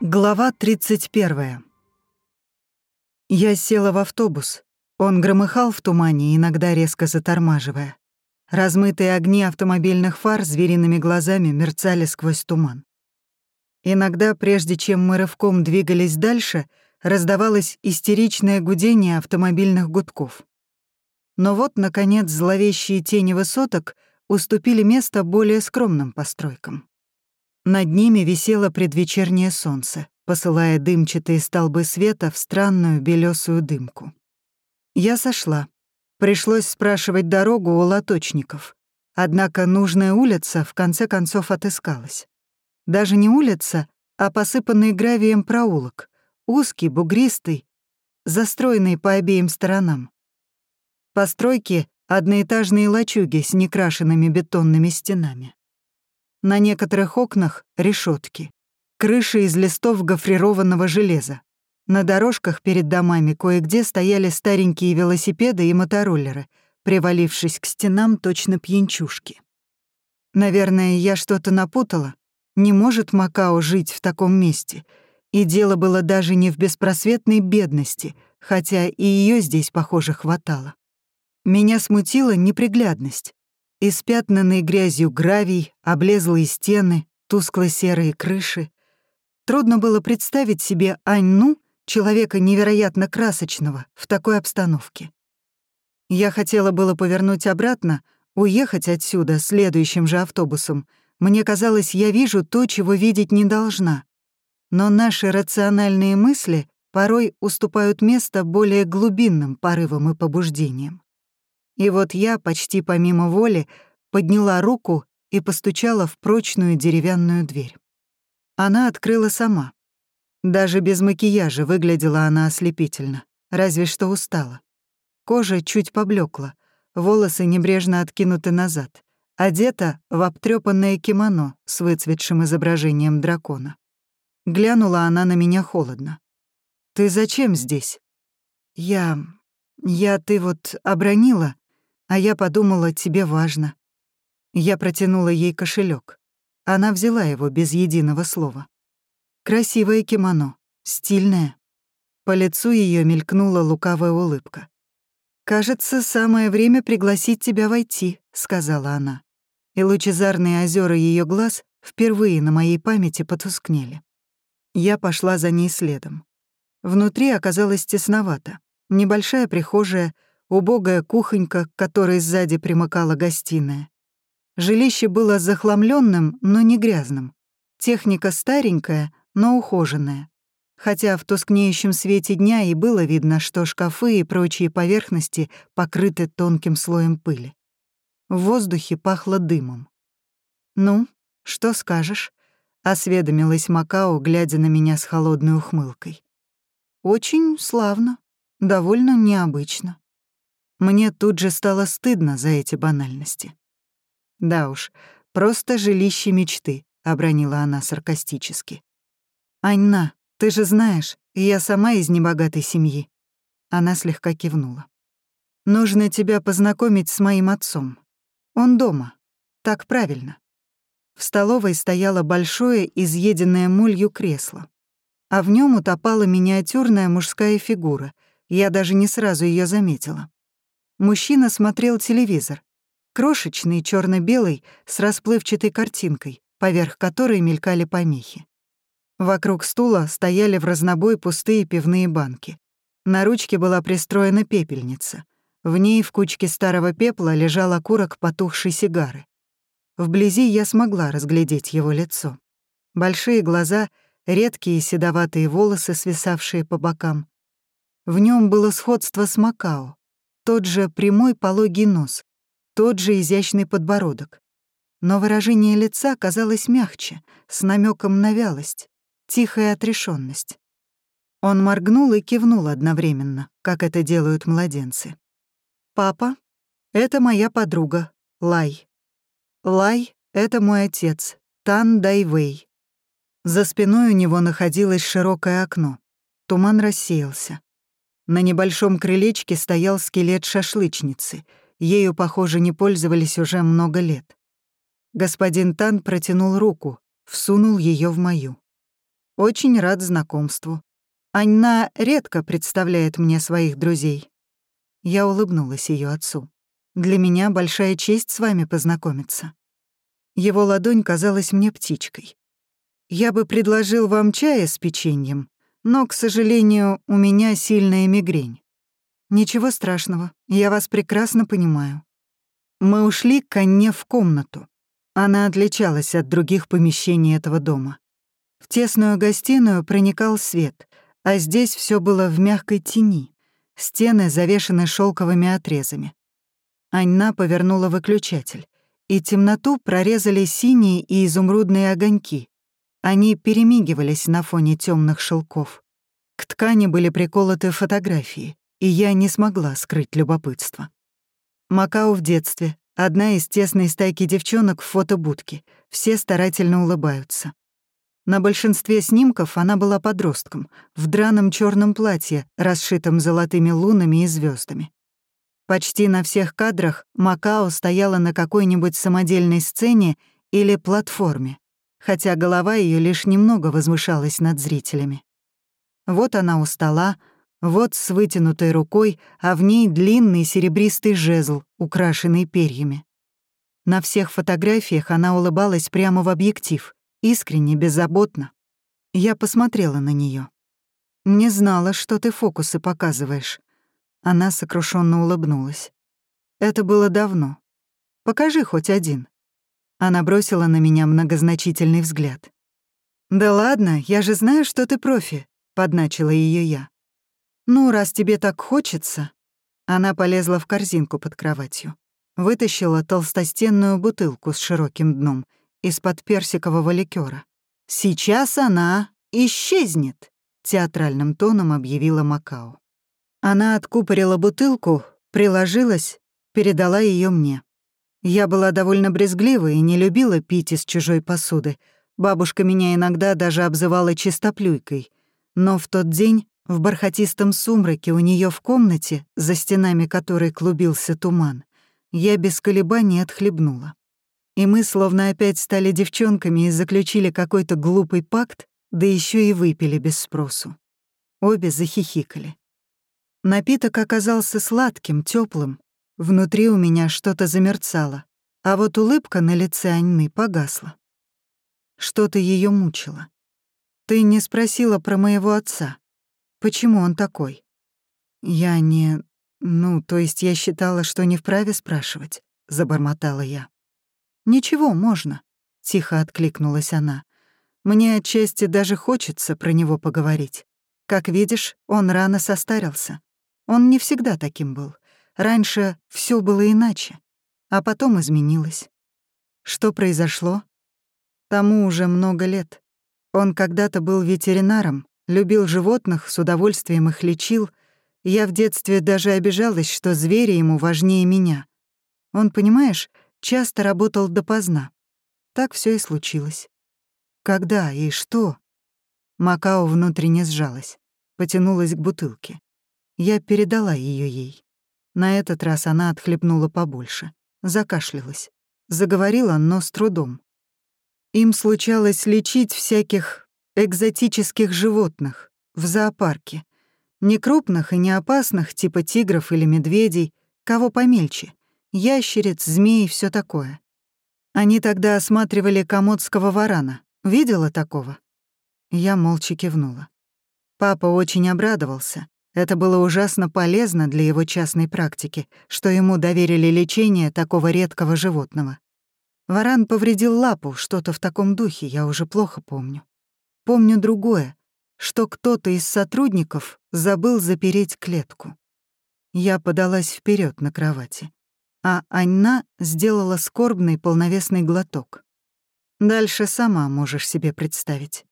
Глава 31. Я села в автобус. Он громыхал в тумане, иногда резко затормаживая. Размытые огни автомобильных фар звериными глазами мерцали сквозь туман. Иногда, прежде чем мы рывком двигались дальше, раздавалось истеричное гудение автомобильных гудков. Но вот, наконец, зловещие тени высоток уступили место более скромным постройкам. Над ними висело предвечернее солнце, посылая дымчатые столбы света в странную белесую дымку. Я сошла. Пришлось спрашивать дорогу у лоточников. Однако нужная улица в конце концов отыскалась. Даже не улица, а посыпанный гравием проулок, узкий, бугристый, застроенный по обеим сторонам. Постройки — одноэтажные лачуги с некрашенными бетонными стенами. На некоторых окнах — решетки, крыши из листов гофрированного железа. На дорожках перед домами кое-где стояли старенькие велосипеды и мотороллеры, привалившись к стенам точно пьянчушки. Наверное, я что-то напутала. Не может Макао жить в таком месте. И дело было даже не в беспросветной бедности, хотя и ее здесь, похоже, хватало. Меня смутила неприглядность. Испятнанный грязью гравий, облезлые стены, тускло-серые крыши. Трудно было представить себе Аньну, человека невероятно красочного, в такой обстановке. Я хотела было повернуть обратно, уехать отсюда следующим же автобусом. Мне казалось, я вижу то, чего видеть не должна. Но наши рациональные мысли порой уступают место более глубинным порывам и побуждениям. И вот я, почти помимо воли, подняла руку и постучала в прочную деревянную дверь. Она открыла сама. Даже без макияжа выглядела она ослепительно, разве что устала. Кожа чуть поблекла, волосы небрежно откинуты назад, одета в обтрёпанное кимоно с выцветшим изображением дракона. Глянула она на меня холодно. «Ты зачем здесь?» «Я... я ты вот обронила, а я подумала, тебе важно. Я протянула ей кошелек. Она взяла его без единого слова. Красивое кимоно, стильное. По лицу ее мелькнула лукавая улыбка. «Кажется, самое время пригласить тебя войти», — сказала она. И лучезарные озера ее глаз впервые на моей памяти потускнели. Я пошла за ней следом. Внутри оказалось тесновато. Небольшая прихожая — убогая кухонька, к которой сзади примыкала гостиная. Жилище было захламленным, но не грязным. Техника старенькая, но ухоженная. Хотя в тускнеющем свете дня и было видно, что шкафы и прочие поверхности покрыты тонким слоем пыли. В воздухе пахло дымом. «Ну, что скажешь?» — осведомилась Макао, глядя на меня с холодной ухмылкой. «Очень славно, довольно необычно». Мне тут же стало стыдно за эти банальности. «Да уж, просто жилище мечты», — обронила она саркастически. «Аньна, ты же знаешь, я сама из небогатой семьи». Она слегка кивнула. «Нужно тебя познакомить с моим отцом. Он дома. Так правильно». В столовой стояло большое, изъеденное мулью кресло. А в нем утопала миниатюрная мужская фигура. Я даже не сразу ее заметила. Мужчина смотрел телевизор. Крошечный, черно белый с расплывчатой картинкой, поверх которой мелькали помехи. Вокруг стула стояли в разнобой пустые пивные банки. На ручке была пристроена пепельница. В ней в кучке старого пепла лежал окурок потухшей сигары. Вблизи я смогла разглядеть его лицо. Большие глаза, редкие седоватые волосы, свисавшие по бокам. В нем было сходство с Макао, тот же прямой пологий нос, тот же изящный подбородок. Но выражение лица казалось мягче, с намеком на вялость, тихая отрешенность. Он моргнул и кивнул одновременно, как это делают младенцы. «Папа, это моя подруга, Лай. Лай — это мой отец, Тан Дайвей». За спиной у него находилось широкое окно. Туман рассеялся. На небольшом крылечке стоял скелет шашлычницы. Ею, похоже, не пользовались уже много лет. Господин Тан протянул руку, всунул ее в мою. Очень рад знакомству. Анна редко представляет мне своих друзей. Я улыбнулась ее отцу. Для меня большая честь с вами познакомиться. Его ладонь казалась мне птичкой. Я бы предложил вам чая с печеньем, но, к сожалению, у меня сильная мигрень. Ничего страшного, я вас прекрасно понимаю. Мы ушли к Анне в комнату. Она отличалась от других помещений этого дома. В тесную гостиную проникал свет, а здесь все было в мягкой тени. Стены завешены шелковыми отрезами. Анна повернула выключатель, и темноту прорезали синие и изумрудные огоньки, они перемигивались на фоне темных шелков. К ткани были приколоты фотографии, и я не смогла скрыть любопытство. Макао в детстве, одна из тесной стайки девчонок в фотобудке, все старательно улыбаются. На большинстве снимков она была подростком, в драном черном платье, расшитом золотыми лунами и звездами. Почти на всех кадрах Макао стояла на какой-нибудь самодельной сцене или платформе, хотя голова ее лишь немного возвышалась над зрителями. Вот она у стола, вот с вытянутой рукой, а в ней длинный серебристый жезл, украшенный перьями. На всех фотографиях она улыбалась прямо в объектив, искренне, беззаботно. Я посмотрела на нее. «Не знала, что ты фокусы показываешь». Она сокрушенно улыбнулась. «Это было давно. Покажи хоть один». Она бросила на меня многозначительный взгляд. «Да ладно, я же знаю, что ты профи», — подначила ее я. «Ну, раз тебе так хочется...» Она полезла в корзинку под кроватью. Вытащила толстостенную бутылку с широким дном из-под персикового ликера. «Сейчас она исчезнет», — театральным тоном объявила Макао. Она откупорила бутылку, приложилась, передала ее мне. Я была довольно брезглива и не любила пить из чужой посуды. Бабушка меня иногда даже обзывала чистоплюйкой. Но в тот день, в бархатистом сумраке у нее в комнате, за стенами которой клубился туман, я без колебаний отхлебнула. И мы словно опять стали девчонками и заключили какой-то глупый пакт, да еще и выпили без спросу. Обе захихикали. Напиток оказался сладким, теплым, Внутри у меня что-то замерцало, а вот улыбка на лице Анны погасла. Что-то ее мучило. Ты не спросила про моего отца. Почему он такой? Я не... Ну, то есть я считала, что не вправе спрашивать, забормотала я. Ничего, можно, тихо откликнулась она. Мне отчасти даже хочется про него поговорить. Как видишь, он рано состарился. Он не всегда таким был. Раньше все было иначе, а потом изменилось. Что произошло? Тому уже много лет. Он когда-то был ветеринаром, любил животных, с удовольствием их лечил. Я в детстве даже обижалась, что звери ему важнее меня. Он, понимаешь, часто работал допоздна. Так все и случилось. Когда и что? Макао внутренне сжалась, потянулась к бутылке. Я передала ее ей. На этот раз она отхлебнула побольше, закашлялась. Заговорила, но с трудом. Им случалось лечить всяких экзотических животных в зоопарке. Не крупных и не опасных, типа тигров или медведей, кого помельче. Ящериц, змей и всё такое. Они тогда осматривали комодского варана. Видела такого? Я молча кивнула. Папа очень обрадовался. Это было ужасно полезно для его частной практики, что ему доверили лечение такого редкого животного. Варан повредил лапу, что-то в таком духе, я уже плохо помню. Помню другое, что кто-то из сотрудников забыл запереть клетку. Я подалась вперед на кровати, а Анна сделала скорбный полновесный глоток. Дальше сама можешь себе представить.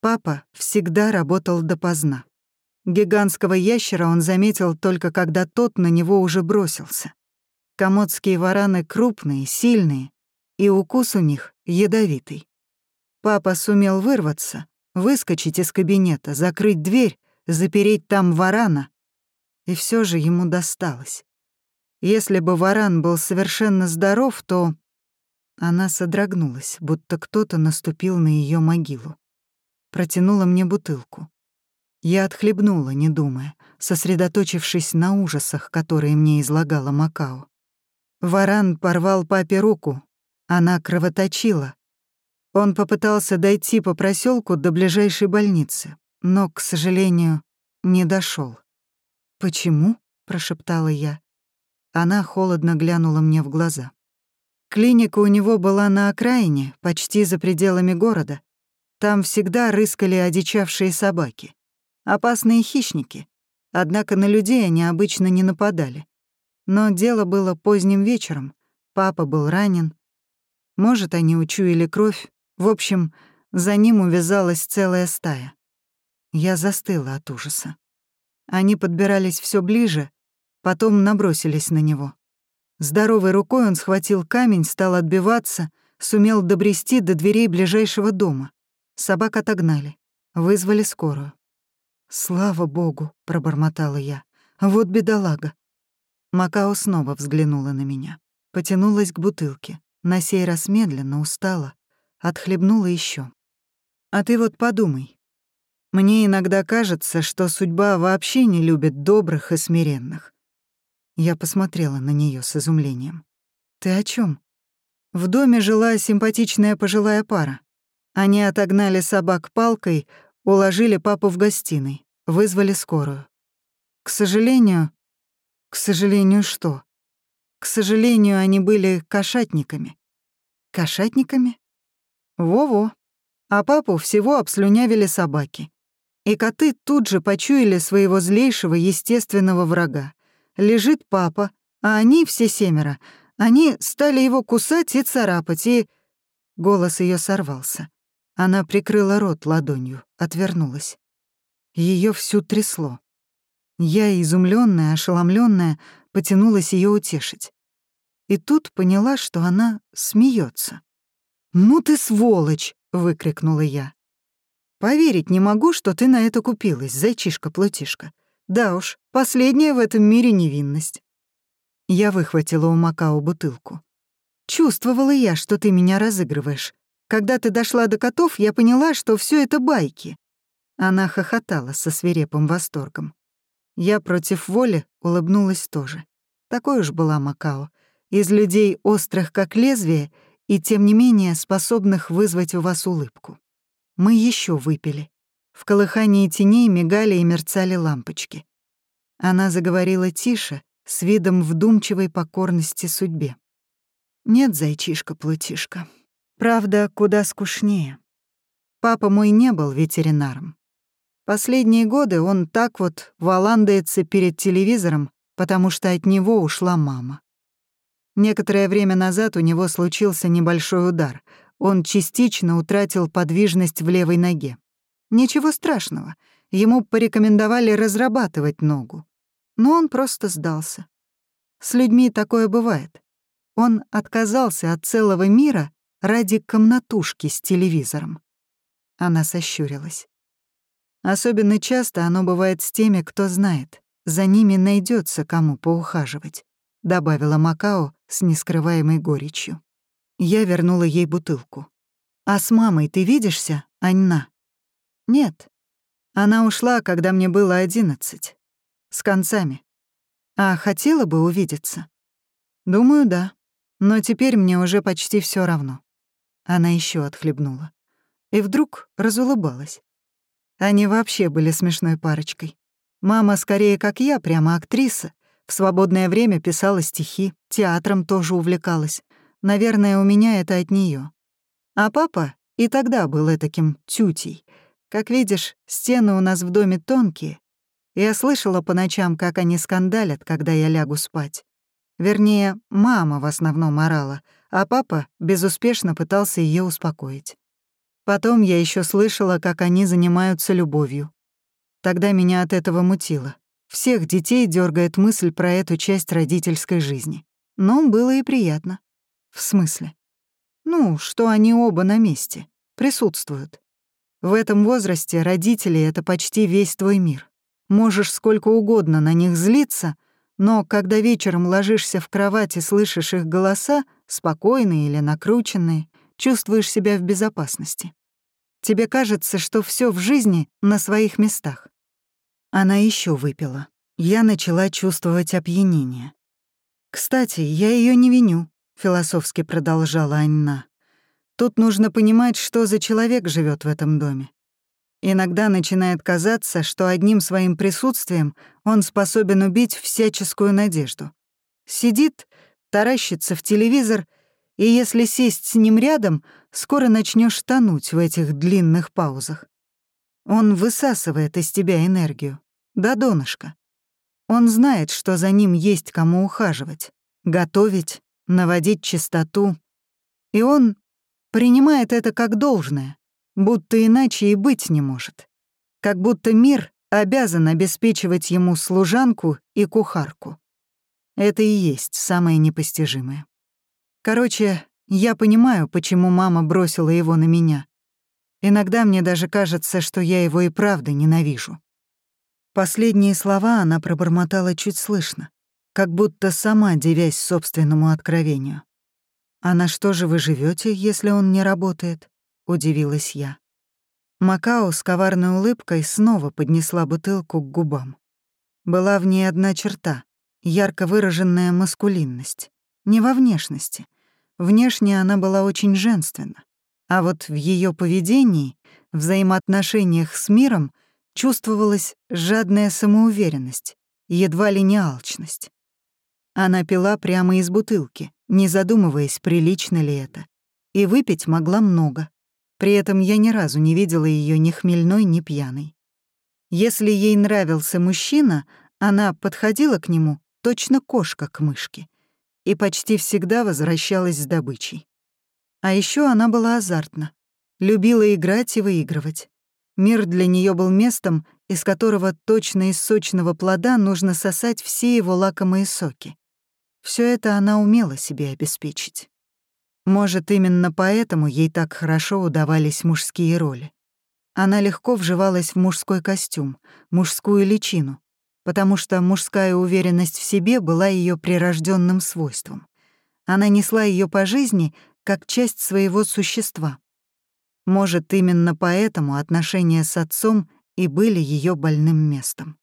Папа всегда работал допоздна. Гигантского ящера он заметил только когда тот на него уже бросился. Комодские вараны крупные, сильные, и укус у них ядовитый. Папа сумел вырваться, выскочить из кабинета, закрыть дверь, запереть там варана, И все же ему досталось. Если бы варан был совершенно здоров, то... Она содрогнулась, будто кто-то наступил на ее могилу. Протянула мне бутылку. Я отхлебнула, не думая, сосредоточившись на ужасах, которые мне излагала Макао. Варан порвал папе руку. Она кровоточила. Он попытался дойти по проселку до ближайшей больницы, но, к сожалению, не дошел. «Почему?» — прошептала я. Она холодно глянула мне в глаза. Клиника у него была на окраине, почти за пределами города. Там всегда рыскали одичавшие собаки. Опасные хищники. Однако на людей они обычно не нападали. Но дело было поздним вечером. Папа был ранен. Может, они учуяли кровь. В общем, за ним увязалась целая стая. Я застыла от ужаса. Они подбирались все ближе, потом набросились на него. Здоровой рукой он схватил камень, стал отбиваться, сумел добрести до дверей ближайшего дома. Собак отогнали, вызвали скорую. «Слава богу», — пробормотала я. «Вот бедолага». Макао снова взглянула на меня. Потянулась к бутылке. На сей раз медленно, устала. Отхлебнула еще. «А ты вот подумай. Мне иногда кажется, что судьба вообще не любит добрых и смиренных. Я посмотрела на нее с изумлением. «Ты о чем? В доме жила симпатичная пожилая пара. Они отогнали собак палкой, уложили папу в гостиной, вызвали скорую. К сожалению... К сожалению, что? К сожалению, они были кошатниками. Кошатниками? Во-во. А папу всего обслюнявили собаки. И коты тут же почуяли своего злейшего естественного врага лежит папа, а они, все семеро, они стали его кусать и царапать, и... Голос ее сорвался. Она прикрыла рот ладонью, отвернулась. Ее всю трясло. Я, изумленная, ошеломленная, потянулась ее утешить. И тут поняла, что она смеется. «Ну ты сволочь!» — выкрикнула я. «Поверить не могу, что ты на это купилась, зайчишка-плутишка. Да уж, последняя в этом мире невинность. Я выхватила у Макао бутылку. Чувствовала я, что ты меня разыгрываешь. Когда ты дошла до котов, я поняла, что все это байки. Она хохотала со свирепым восторгом. Я против воли улыбнулась тоже. Такой уж была Макао. Из людей острых как лезвие и, тем не менее, способных вызвать у вас улыбку. Мы еще выпили. В колыхании теней мигали и мерцали лампочки. Она заговорила тише, с видом вдумчивой покорности судьбе. «Нет, зайчишка-плутишка. Правда, куда скучнее. Папа мой не был ветеринаром. Последние годы он так вот валандается перед телевизором, потому что от него ушла мама. Некоторое время назад у него случился небольшой удар. Он частично утратил подвижность в левой ноге. Ничего страшного, ему порекомендовали разрабатывать ногу. Но он просто сдался. С людьми такое бывает. Он отказался от целого мира ради комнатушки с телевизором. Она сощурилась. Особенно часто оно бывает с теми, кто знает. За ними найдется кому поухаживать, добавила Макао с нескрываемой горечью. Я вернула ей бутылку. А с мамой ты видишься, Аньна? Нет. Она ушла, когда мне было одиннадцать. С концами. А хотела бы увидеться? Думаю, да. Но теперь мне уже почти все равно. Она еще отхлебнула. И вдруг разулыбалась. Они вообще были смешной парочкой. Мама скорее, как я, прямо актриса. В свободное время писала стихи, театром тоже увлекалась. Наверное, у меня это от нее. А папа и тогда был таким тютей — как видишь, стены у нас в доме тонкие. Я слышала по ночам, как они скандалят, когда я лягу спать. Вернее, мама в основном орала, а папа безуспешно пытался ее успокоить. Потом я еще слышала, как они занимаются любовью. Тогда меня от этого мутило. Всех детей дергает мысль про эту часть родительской жизни. Но было и приятно. В смысле? Ну, что они оба на месте, присутствуют. В этом возрасте родители — это почти весь твой мир. можешь сколько угодно на них злиться, но когда вечером ложишься в кровать и слышишь их голоса, спокойные или накрученные, чувствуешь себя в безопасности. Тебе кажется, что все в жизни на своих местах. Она еще выпила. Я начала чувствовать опьянение. «Кстати, я ее не виню», — философски продолжала Анна. «Тут нужно понимать, что за человек живет в этом доме. Иногда начинает казаться, что одним своим присутствием он способен убить всяческую надежду. Сидит, таращится в телевизор, и если сесть с ним рядом, скоро начнешь тонуть в этих длинных паузах. Он высасывает из тебя энергию, до донышка. Он знает, что за ним есть кому ухаживать, готовить, наводить чистоту. И он принимает это как должное, будто иначе и быть не может. Как будто мир обязан обеспечивать ему служанку и кухарку. Это и есть самое непостижимое. Короче, я понимаю, почему мама бросила его на меня. Иногда мне даже кажется, что я его и правда ненавижу. Последние слова она пробормотала чуть слышно, как будто сама девясь собственному откровению. «А на что же вы живете, если он не работает?» Удивилась я. Макао с коварной улыбкой снова поднесла бутылку к губам. Была в ней одна черта — ярко выраженная маскулинность. Не во внешности. Внешне она была очень женственна. А вот в ее поведении, взаимоотношениях с миром чувствовалась жадная самоуверенность, едва ли не алчность. Она пила прямо из бутылки, не задумываясь, прилично ли это. И выпить могла много. При этом я ни разу не видела ее ни хмельной, ни пьяной. Если ей нравился мужчина, она подходила к нему, точно кошка к мышке, и почти всегда возвращалась с добычей. А еще она была азартна, любила играть и выигрывать. Мир для нее был местом, из которого точно из сочного плода нужно сосать все его лакомые соки. Все это она умела себе обеспечить. Может, именно поэтому ей так хорошо удавались мужские роли. Она легко вживалась в мужской костюм, мужскую личину, потому что мужская уверенность в себе была ее прирожденным свойством. Она несла ее по жизни как часть своего существа. Может, именно поэтому отношения с отцом и были ее больным местом.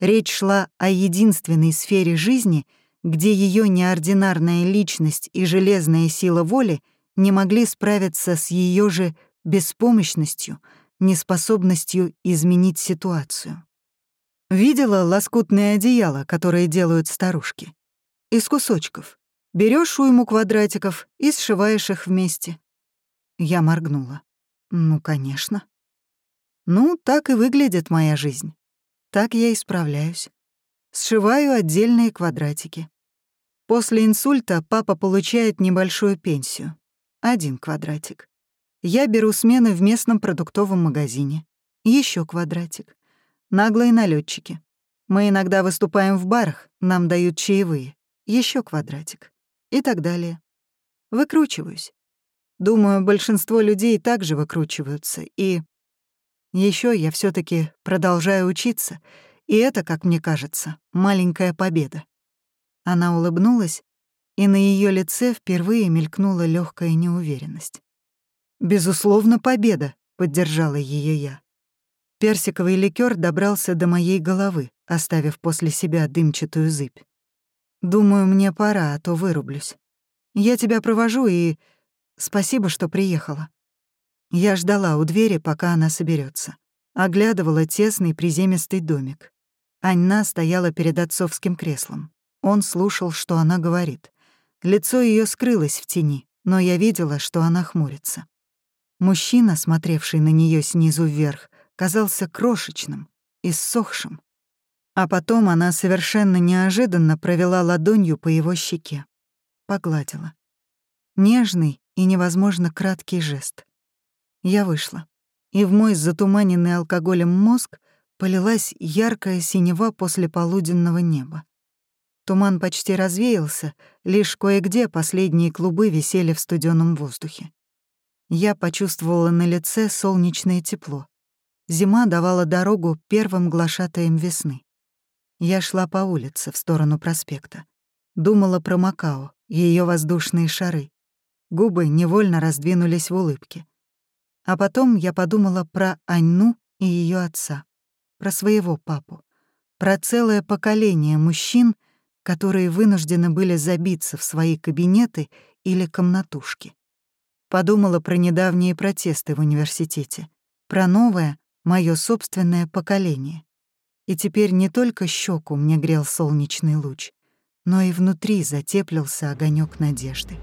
Речь шла о единственной сфере жизни — где ее неординарная личность и железная сила воли не могли справиться с ее же беспомощностью, неспособностью изменить ситуацию. Видела лоскутное одеяло, которое делают старушки? Из кусочков. Берешь уйму квадратиков и сшиваешь их вместе. Я моргнула. Ну, конечно. Ну, так и выглядит моя жизнь. Так я и справляюсь. Сшиваю отдельные квадратики. После инсульта папа получает небольшую пенсию. Один квадратик. Я беру смены в местном продуктовом магазине. Еще квадратик. Наглые налетчики. Мы иногда выступаем в барах, нам дают чаевые. Еще квадратик. И так далее. Выкручиваюсь. Думаю, большинство людей также выкручиваются. И еще я все таки продолжаю учиться, и это, как мне кажется, маленькая победа. Она улыбнулась, и на ее лице впервые мелькнула легкая неуверенность. «Безусловно, победа», — поддержала ее я. Персиковый ликер добрался до моей головы, оставив после себя дымчатую зыбь. «Думаю, мне пора, а то вырублюсь. Я тебя провожу и... Спасибо, что приехала». Я ждала у двери, пока она соберется, Оглядывала тесный приземистый домик. Анна стояла перед отцовским креслом. Он слушал, что она говорит. Лицо ее скрылось в тени, но я видела, что она хмурится. Мужчина, смотревший на нее снизу вверх, казался крошечным, иссохшим. А потом она совершенно неожиданно провела ладонью по его щеке. Погладила. Нежный и невозможно краткий жест. Я вышла, и в мой затуманенный алкоголем мозг полилась яркая синева после полуденного неба. Туман почти развеялся, лишь кое-где последние клубы висели в студеном воздухе. Я почувствовала на лице солнечное тепло. зима давала дорогу первым глашатаем весны. Я шла по улице в сторону проспекта. Думала про Макао, ее воздушные шары. Губы невольно раздвинулись в улыбке. А потом я подумала про Аньну и ее отца, про своего папу, про целое поколение мужчин, которые вынуждены были забиться в свои кабинеты или комнатушки. Подумала про недавние протесты в университете, про новое, мое собственное поколение. И теперь не только щеку мне грел солнечный луч, но и внутри затеплился огонек надежды.